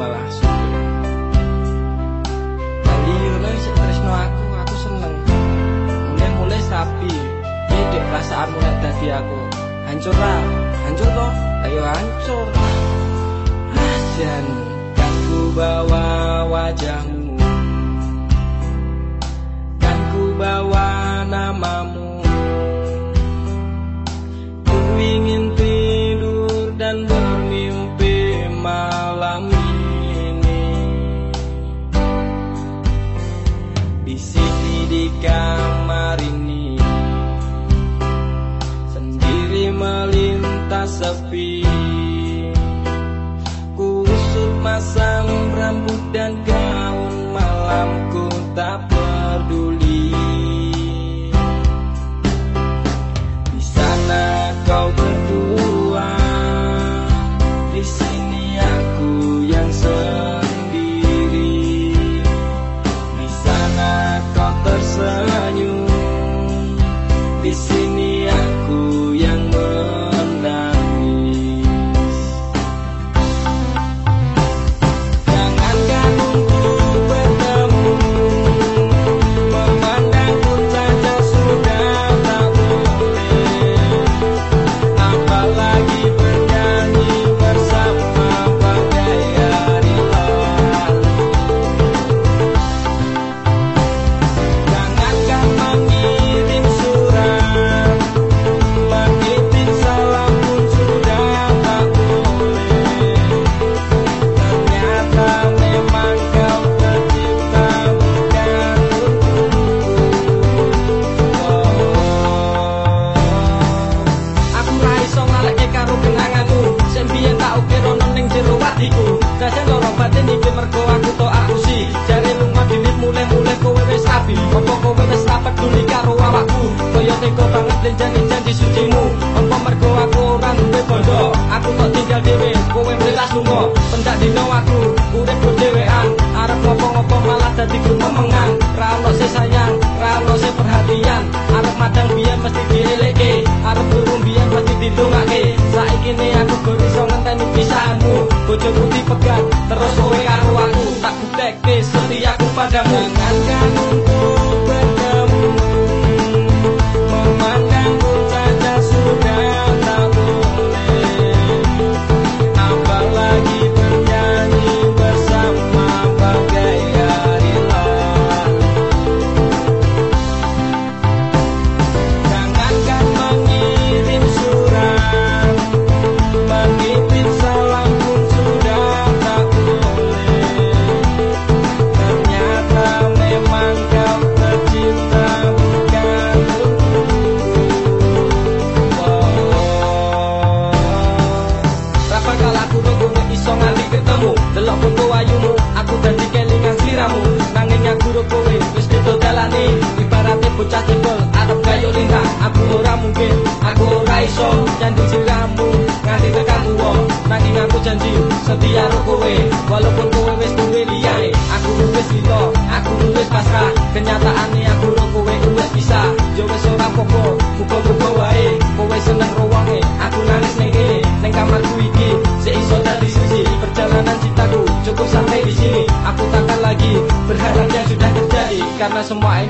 malah suka. Nanti Yuno isik tresno aku, aku seneng. Mulai-mulai sapi. Ide perasaan mulai tadi aku. Hancur lah, hancur toh. Ayo hancur. Rasian Kan ku bawa wajahmu. Kan ku bawa namamu. Di kamar ini. Melintas sepi. Kusut masam rambut dan gaun malamku tak lan janji-janji sucimu. Apa mergo aku ora duwe bondo? Aku kok tinggal dhewe kowe mlelas lunga Pendak dino aku urip dhewean. Arep ngopo-ngopo malah dadi gumemengan Ra ono se sayang, ra ono se perhatian. Arep madang biyen mesti dieleke Arep turu biyen mesti didongake. Saiki ne aku gak iso ngenteni pisahanmu. Bojoku dipegang terus kowe karo aku. Tak butekke setiaku padamu sliramu Nanging aku kowe wis beda dalane Ibarate bocah cebol arep gayo lintang Aku ora mungkin aku ora iso. Janji siramu nganti tekan tuwa. Nanging aku janji setia ro kowe. Walaupun kowe wis duwe liyae Aku wis lilo, aku wis pasrah. Kenyataane aku ro kowe wis bisa. Yo wis ora apa-apa, muga-muga wae. Kowe seneng ro semua ini